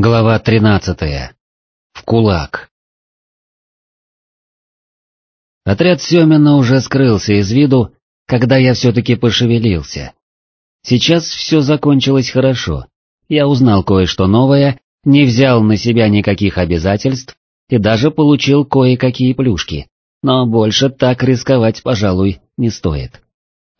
Глава тринадцатая. В кулак. Отряд Семена уже скрылся из виду, когда я все-таки пошевелился. Сейчас все закончилось хорошо. Я узнал кое-что новое, не взял на себя никаких обязательств и даже получил кое-какие плюшки, но больше так рисковать, пожалуй, не стоит.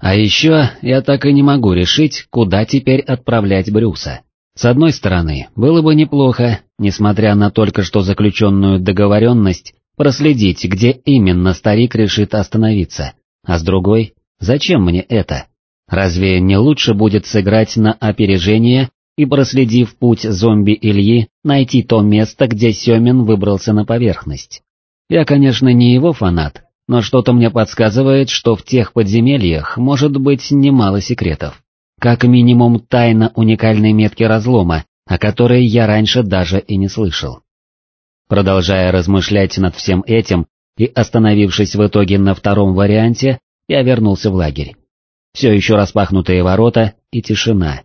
А еще я так и не могу решить, куда теперь отправлять Брюса. С одной стороны, было бы неплохо, несмотря на только что заключенную договоренность, проследить, где именно старик решит остановиться, а с другой, зачем мне это? Разве не лучше будет сыграть на опережение и, проследив путь зомби Ильи, найти то место, где Семин выбрался на поверхность? Я, конечно, не его фанат, но что-то мне подсказывает, что в тех подземельях может быть немало секретов. Как минимум тайна уникальной метки разлома, о которой я раньше даже и не слышал. Продолжая размышлять над всем этим и остановившись в итоге на втором варианте, я вернулся в лагерь. Все еще распахнутые ворота и тишина.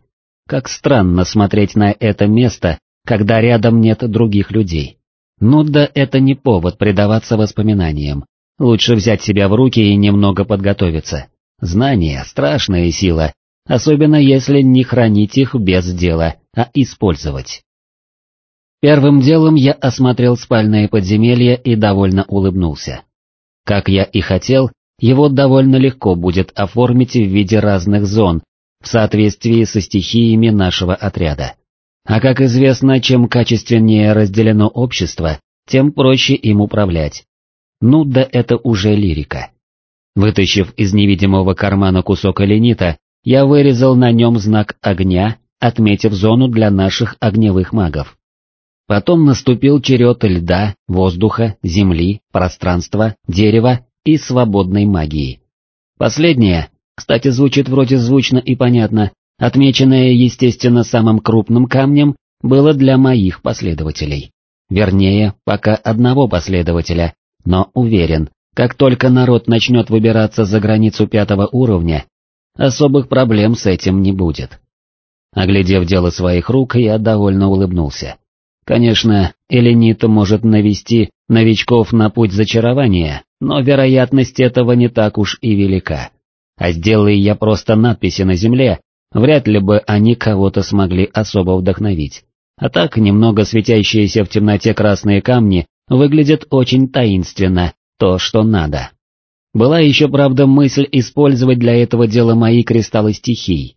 Как странно смотреть на это место, когда рядом нет других людей. Ну да это не повод предаваться воспоминаниям. Лучше взять себя в руки и немного подготовиться. Знание — страшная сила, особенно если не хранить их без дела, а использовать. Первым делом я осмотрел спальное подземелье и довольно улыбнулся. Как я и хотел, его довольно легко будет оформить в виде разных зон, в соответствии со стихиями нашего отряда. А как известно, чем качественнее разделено общество, тем проще им управлять. Ну да это уже лирика. Вытащив из невидимого кармана кусок эленита, я вырезал на нем знак огня, отметив зону для наших огневых магов. Потом наступил черед льда, воздуха, земли, пространства, дерева и свободной магии. Последнее, кстати, звучит вроде звучно и понятно, отмеченное, естественно, самым крупным камнем, было для моих последователей. Вернее, пока одного последователя, но уверен, как только народ начнет выбираться за границу пятого уровня, особых проблем с этим не будет. Оглядев дело своих рук, я довольно улыбнулся. Конечно, Эленита может навести новичков на путь зачарования, но вероятность этого не так уж и велика. А сделая я просто надписи на земле, вряд ли бы они кого-то смогли особо вдохновить. А так немного светящиеся в темноте красные камни выглядят очень таинственно, то, что надо. Была еще, правда, мысль использовать для этого дела мои кристаллы стихий.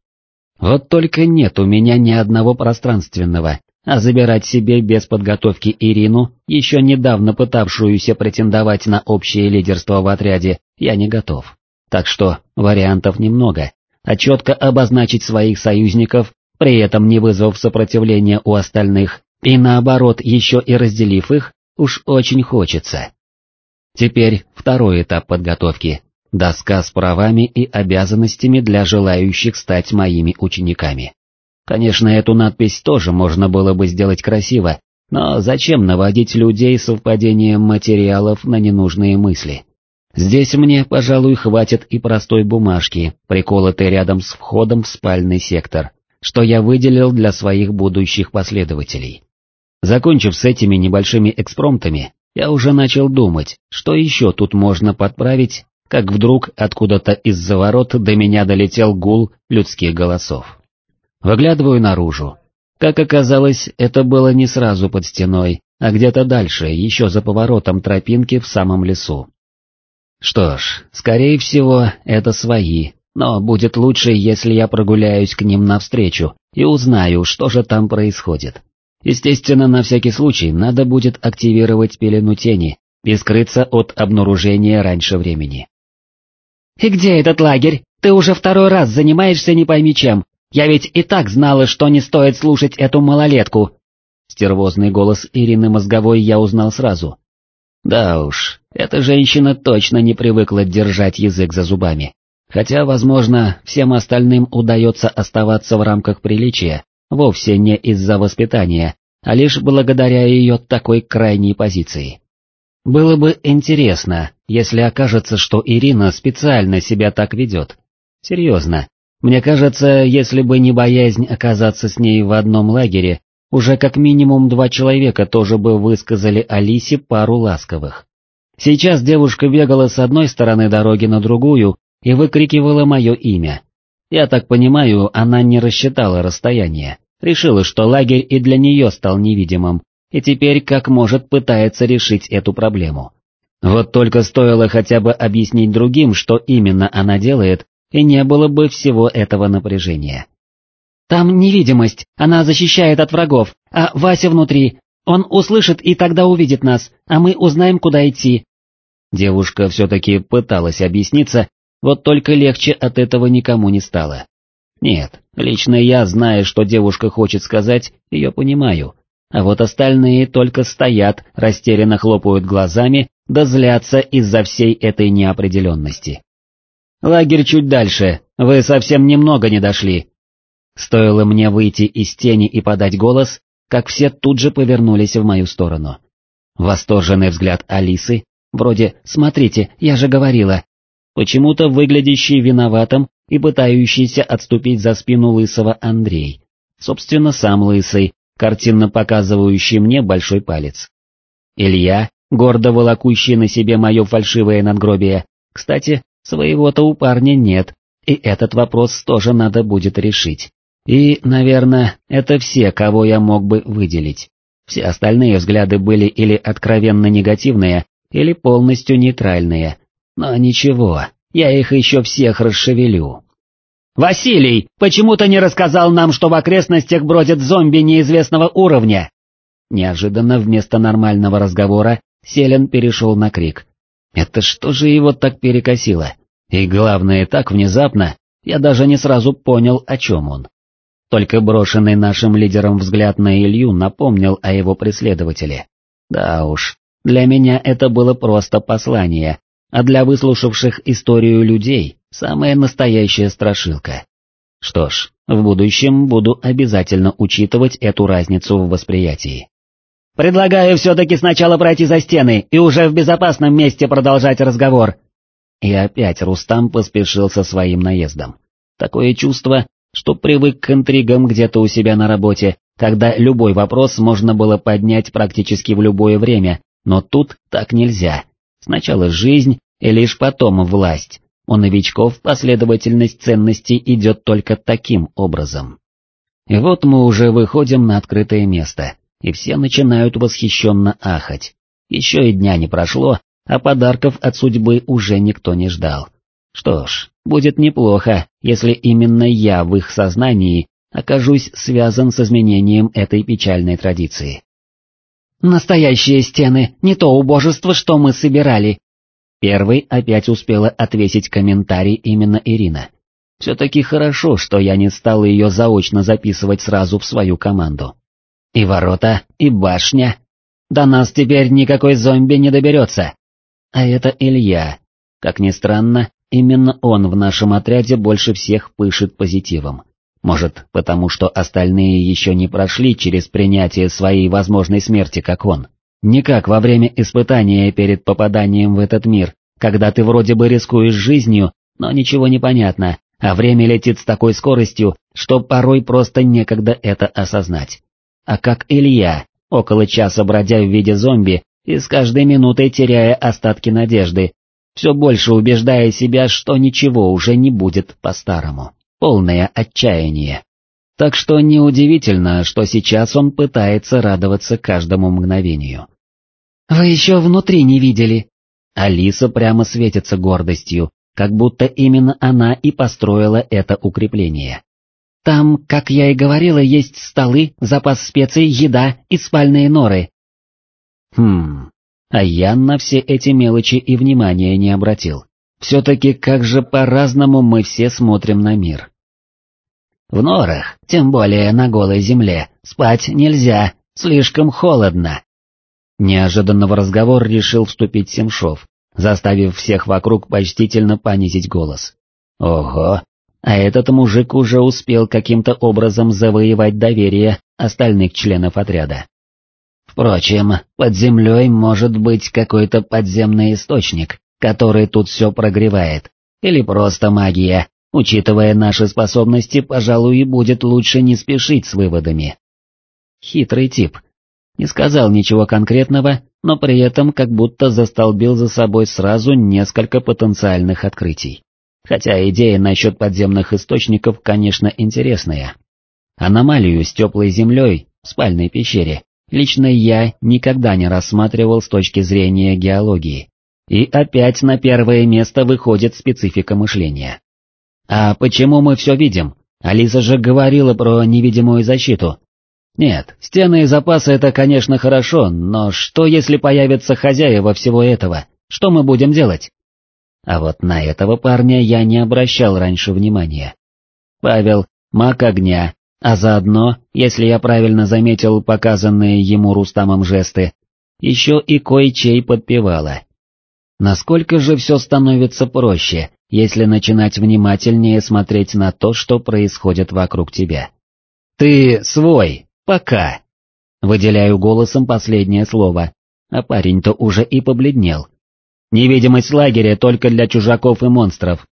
Вот только нет у меня ни одного пространственного, а забирать себе без подготовки Ирину, еще недавно пытавшуюся претендовать на общее лидерство в отряде, я не готов. Так что вариантов немного, а четко обозначить своих союзников, при этом не вызвав сопротивления у остальных, и наоборот еще и разделив их, уж очень хочется. Теперь второй этап подготовки – доска с правами и обязанностями для желающих стать моими учениками. Конечно, эту надпись тоже можно было бы сделать красиво, но зачем наводить людей совпадением материалов на ненужные мысли? Здесь мне, пожалуй, хватит и простой бумажки, приколотой рядом с входом в спальный сектор, что я выделил для своих будущих последователей. Закончив с этими небольшими экспромтами, я уже начал думать, что еще тут можно подправить, как вдруг откуда-то из-за ворот до меня долетел гул людских голосов. Выглядываю наружу. Как оказалось, это было не сразу под стеной, а где-то дальше, еще за поворотом тропинки в самом лесу. Что ж, скорее всего, это свои, но будет лучше, если я прогуляюсь к ним навстречу и узнаю, что же там происходит. Естественно, на всякий случай надо будет активировать пелену тени и скрыться от обнаружения раньше времени. «И где этот лагерь? Ты уже второй раз занимаешься не пойми чем. Я ведь и так знала, что не стоит слушать эту малолетку». Стервозный голос Ирины Мозговой я узнал сразу. Да уж, эта женщина точно не привыкла держать язык за зубами. Хотя, возможно, всем остальным удается оставаться в рамках приличия, вовсе не из-за воспитания, а лишь благодаря ее такой крайней позиции. Было бы интересно, если окажется, что Ирина специально себя так ведет. Серьезно, мне кажется, если бы не боязнь оказаться с ней в одном лагере, уже как минимум два человека тоже бы высказали Алисе пару ласковых. Сейчас девушка бегала с одной стороны дороги на другую и выкрикивала мое имя. Я так понимаю, она не рассчитала расстояние, решила, что лагерь и для нее стал невидимым, и теперь как может пытается решить эту проблему. Вот только стоило хотя бы объяснить другим, что именно она делает, и не было бы всего этого напряжения. «Там невидимость, она защищает от врагов, а Вася внутри, он услышит и тогда увидит нас, а мы узнаем, куда идти». Девушка все-таки пыталась объясниться, вот только легче от этого никому не стало. Нет, лично я, зная, что девушка хочет сказать, ее понимаю, а вот остальные только стоят, растерянно хлопают глазами, да злятся из-за всей этой неопределенности. «Лагерь чуть дальше, вы совсем немного не дошли». Стоило мне выйти из тени и подать голос, как все тут же повернулись в мою сторону. Восторженный взгляд Алисы, вроде «смотрите, я же говорила», почему-то выглядящий виноватым и пытающийся отступить за спину лысого Андрей, собственно сам лысый, картинно показывающий мне большой палец. Илья, гордо волокущий на себе мое фальшивое надгробие, кстати, своего-то у парня нет, и этот вопрос тоже надо будет решить. И, наверное, это все, кого я мог бы выделить. Все остальные взгляды были или откровенно негативные, или полностью нейтральные. Но ничего, я их еще всех расшевелю. «Василий, почему ты не рассказал нам, что в окрестностях бродят зомби неизвестного уровня?» Неожиданно вместо нормального разговора Селен перешел на крик. Это что же его так перекосило? И главное, так внезапно, я даже не сразу понял, о чем он. Только брошенный нашим лидером взгляд на Илью напомнил о его преследователе. Да уж, для меня это было просто послание, а для выслушавших историю людей самая настоящая страшилка. Что ж, в будущем буду обязательно учитывать эту разницу в восприятии. «Предлагаю все-таки сначала пройти за стены и уже в безопасном месте продолжать разговор». И опять Рустам поспешил со своим наездом. Такое чувство, что привык к интригам где-то у себя на работе, когда любой вопрос можно было поднять практически в любое время, но тут так нельзя. Сначала жизнь, и лишь потом власть. У новичков последовательность ценностей идет только таким образом. И вот мы уже выходим на открытое место, и все начинают восхищенно ахать. Еще и дня не прошло, а подарков от судьбы уже никто не ждал. Что ж, будет неплохо, если именно я в их сознании окажусь связан с изменением этой печальной традиции. «Настоящие стены, не то убожество, что мы собирали». Первый опять успела отвесить комментарий именно Ирина. Все-таки хорошо, что я не стал ее заочно записывать сразу в свою команду. И ворота, и башня. До нас теперь никакой зомби не доберется. А это Илья. Как ни странно, Именно он в нашем отряде больше всех пышет позитивом. Может, потому что остальные еще не прошли через принятие своей возможной смерти, как он. Не как во время испытания перед попаданием в этот мир, когда ты вроде бы рискуешь жизнью, но ничего не понятно, а время летит с такой скоростью, что порой просто некогда это осознать. А как Илья, около часа бродя в виде зомби и с каждой минутой теряя остатки надежды, все больше убеждая себя, что ничего уже не будет по-старому. Полное отчаяние. Так что неудивительно, что сейчас он пытается радоваться каждому мгновению. «Вы еще внутри не видели?» Алиса прямо светится гордостью, как будто именно она и построила это укрепление. «Там, как я и говорила, есть столы, запас специй, еда и спальные норы». Хм, а я на все эти мелочи и внимания не обратил. Все-таки как же по-разному мы все смотрим на мир. В норах, тем более на голой земле, спать нельзя, слишком холодно. Неожиданно в разговор решил вступить Семшов, заставив всех вокруг почтительно понизить голос. Ого, а этот мужик уже успел каким-то образом завоевать доверие остальных членов отряда. Впрочем, под землей может быть какой-то подземный источник, который тут все прогревает, или просто магия, учитывая наши способности, пожалуй, будет лучше не спешить с выводами. Хитрый тип. Не сказал ничего конкретного, но при этом как будто застолбил за собой сразу несколько потенциальных открытий. Хотя идея насчет подземных источников, конечно, интересная. Аномалию с теплой землей в спальной пещере лично я никогда не рассматривал с точки зрения геологии. И опять на первое место выходит специфика мышления. А почему мы все видим? Алиса же говорила про невидимую защиту. Нет, стены и запасы это, конечно, хорошо, но что если появятся хозяева всего этого? Что мы будем делать? А вот на этого парня я не обращал раньше внимания. Павел, маг огня, а заодно, если я правильно заметил показанные ему Рустамом жесты, еще и кое-чей подпевала. Насколько же все становится проще, если начинать внимательнее смотреть на то, что происходит вокруг тебя. «Ты свой, пока!» Выделяю голосом последнее слово, а парень-то уже и побледнел. Невидимость лагеря только для чужаков и монстров.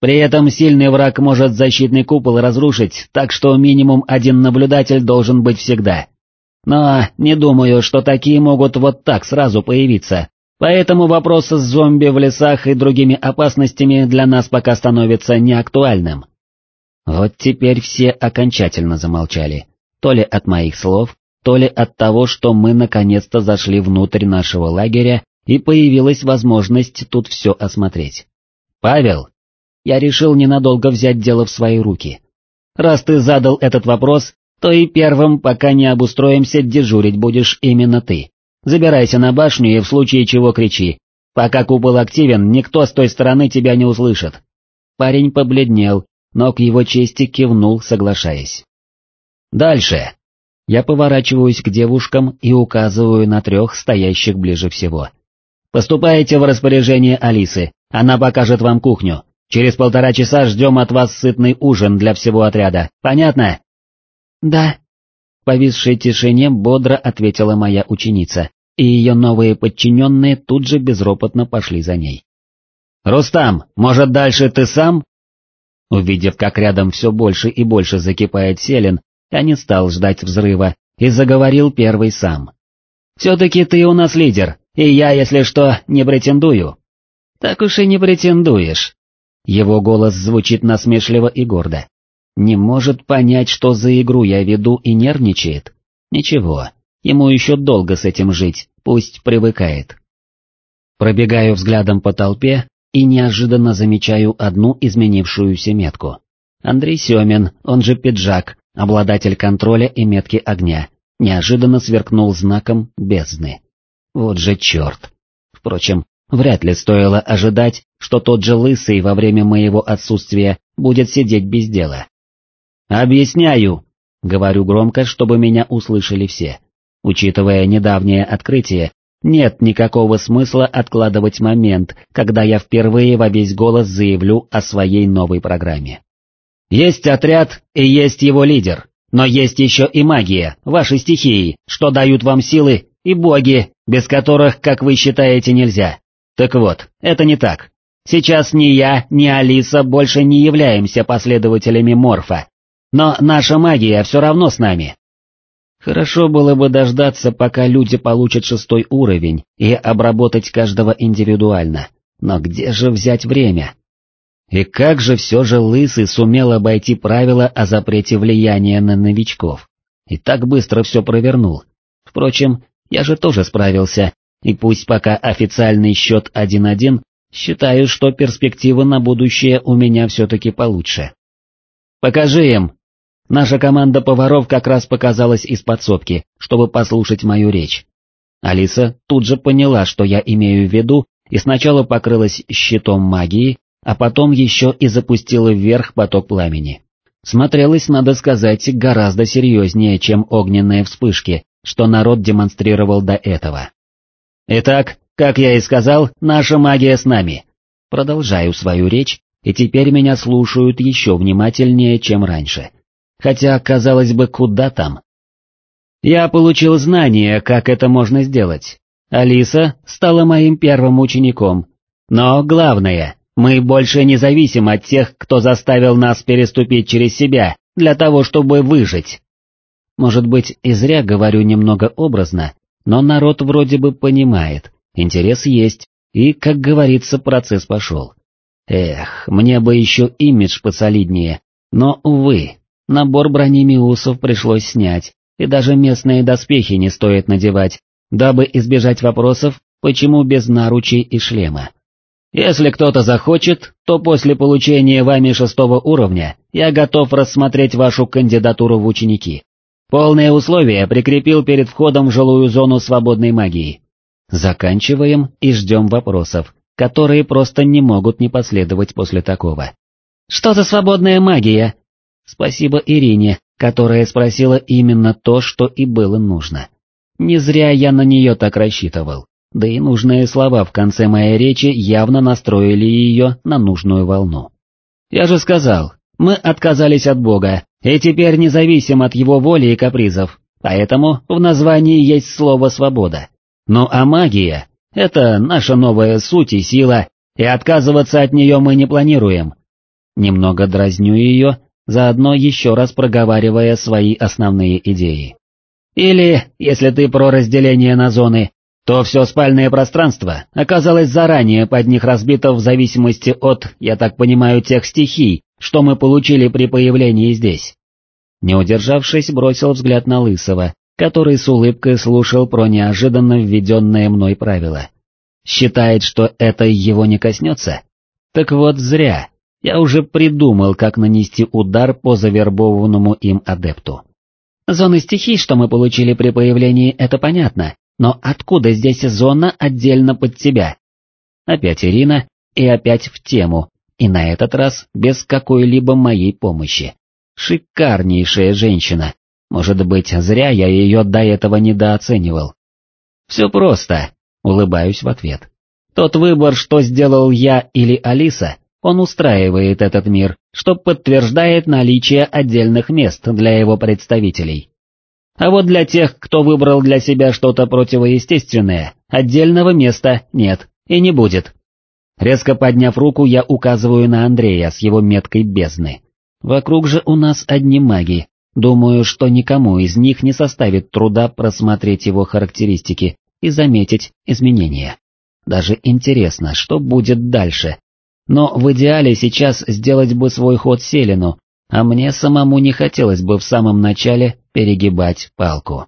При этом сильный враг может защитный купол разрушить, так что минимум один наблюдатель должен быть всегда. Но не думаю, что такие могут вот так сразу появиться, поэтому вопрос с зомби в лесах и другими опасностями для нас пока становится неактуальным. Вот теперь все окончательно замолчали, то ли от моих слов, то ли от того, что мы наконец-то зашли внутрь нашего лагеря и появилась возможность тут все осмотреть. «Павел!» Я решил ненадолго взять дело в свои руки. «Раз ты задал этот вопрос, то и первым, пока не обустроимся, дежурить будешь именно ты. Забирайся на башню и в случае чего кричи. Пока купол активен, никто с той стороны тебя не услышит». Парень побледнел, но к его чести кивнул, соглашаясь. «Дальше!» Я поворачиваюсь к девушкам и указываю на трех стоящих ближе всего. Поступаете в распоряжение Алисы, она покажет вам кухню. Через полтора часа ждем от вас сытный ужин для всего отряда, понятно?» «Да». В повисшей тишине бодро ответила моя ученица, и ее новые подчиненные тут же безропотно пошли за ней. «Рустам, может дальше ты сам?» Увидев, как рядом все больше и больше закипает селен, я не стал ждать взрыва и заговорил первый сам. «Все-таки ты у нас лидер, и я, если что, не претендую. Так уж и не претендуешь. Его голос звучит насмешливо и гордо. Не может понять, что за игру я веду и нервничает. Ничего, ему еще долго с этим жить, пусть привыкает. Пробегаю взглядом по толпе и неожиданно замечаю одну изменившуюся метку. Андрей Семин, он же Пиджак, обладатель контроля и метки огня, неожиданно сверкнул знаком бездны. Вот же черт. Впрочем, вряд ли стоило ожидать, что тот же Лысый во время моего отсутствия будет сидеть без дела. «Объясняю», — говорю громко, чтобы меня услышали все. Учитывая недавнее открытие, нет никакого смысла откладывать момент, когда я впервые во весь голос заявлю о своей новой программе. Есть отряд и есть его лидер, но есть еще и магия, ваши стихии, что дают вам силы и боги, без которых, как вы считаете, нельзя. Так вот, это не так. Сейчас ни я, ни Алиса больше не являемся последователями Морфа, но наша магия все равно с нами. Хорошо было бы дождаться, пока люди получат шестой уровень, и обработать каждого индивидуально, но где же взять время? И как же все же Лысый сумел обойти правила о запрете влияния на новичков, и так быстро все провернул. Впрочем, я же тоже справился, и пусть пока официальный счет 1-1, считаю, что перспективы на будущее у меня все-таки получше. Покажи им! Наша команда поваров как раз показалась из подсобки, чтобы послушать мою речь. Алиса тут же поняла, что я имею в виду, и сначала покрылась щитом магии, а потом еще и запустила вверх поток пламени. Смотрелась, надо сказать, гораздо серьезнее, чем огненные вспышки, что народ демонстрировал до этого. Итак, как я и сказал, наша магия с нами. Продолжаю свою речь, и теперь меня слушают еще внимательнее, чем раньше. Хотя, казалось бы, куда там? Я получил знание, как это можно сделать. Алиса стала моим первым учеником. Но главное, мы больше не зависим от тех, кто заставил нас переступить через себя, для того, чтобы выжить. Может быть, и зря говорю немного образно, но народ вроде бы понимает, интерес есть, и, как говорится, процесс пошел. Эх, мне бы еще имидж посолиднее, но, увы, набор брони Миусов пришлось снять, и даже местные доспехи не стоит надевать, дабы избежать вопросов, почему без наручей и шлема. Если кто-то захочет, то после получения вами шестого уровня я готов рассмотреть вашу кандидатуру в ученики. Полные условия прикрепил перед входом в жилую зону свободной магии. Заканчиваем и ждем вопросов, которые просто не могут не последовать после такого. Что за свободная магия? Спасибо Ирине, которая спросила именно то, что и было нужно. Не зря я на нее так рассчитывал, да и нужные слова в конце моей речи явно настроили ее на нужную волну. Я же сказал, мы отказались от Бога, и теперь независим от его воли и капризов, поэтому в названии есть слово «свобода». Ну а магия — это наша новая суть и сила, и отказываться от нее мы не планируем. Немного дразню ее, заодно еще раз проговаривая свои основные идеи. Или, если ты про разделение на зоны, то все спальное пространство оказалось заранее под них разбито в зависимости от, я так понимаю, тех стихий, что мы получили при появлении здесь. Не удержавшись, бросил взгляд на Лысого, который с улыбкой слушал про неожиданно введенное мной правило. Считает, что это его не коснется? Так вот зря, я уже придумал, как нанести удар по завербованному им адепту. Зоны стихий, что мы получили при появлении, это понятно, но откуда здесь зона отдельно под тебя? Опять Ирина, и опять в тему, и на этот раз без какой-либо моей помощи. Шикарнейшая женщина. Может быть, зря я ее до этого недооценивал. Все просто, улыбаюсь в ответ. Тот выбор, что сделал я или Алиса, он устраивает этот мир, что подтверждает наличие отдельных мест для его представителей. А вот для тех, кто выбрал для себя что-то противоестественное, отдельного места нет и не будет. Резко подняв руку, я указываю на Андрея с его меткой бездны. Вокруг же у нас одни маги, думаю, что никому из них не составит труда просмотреть его характеристики и заметить изменения. Даже интересно, что будет дальше, но в идеале сейчас сделать бы свой ход Селину, а мне самому не хотелось бы в самом начале перегибать палку.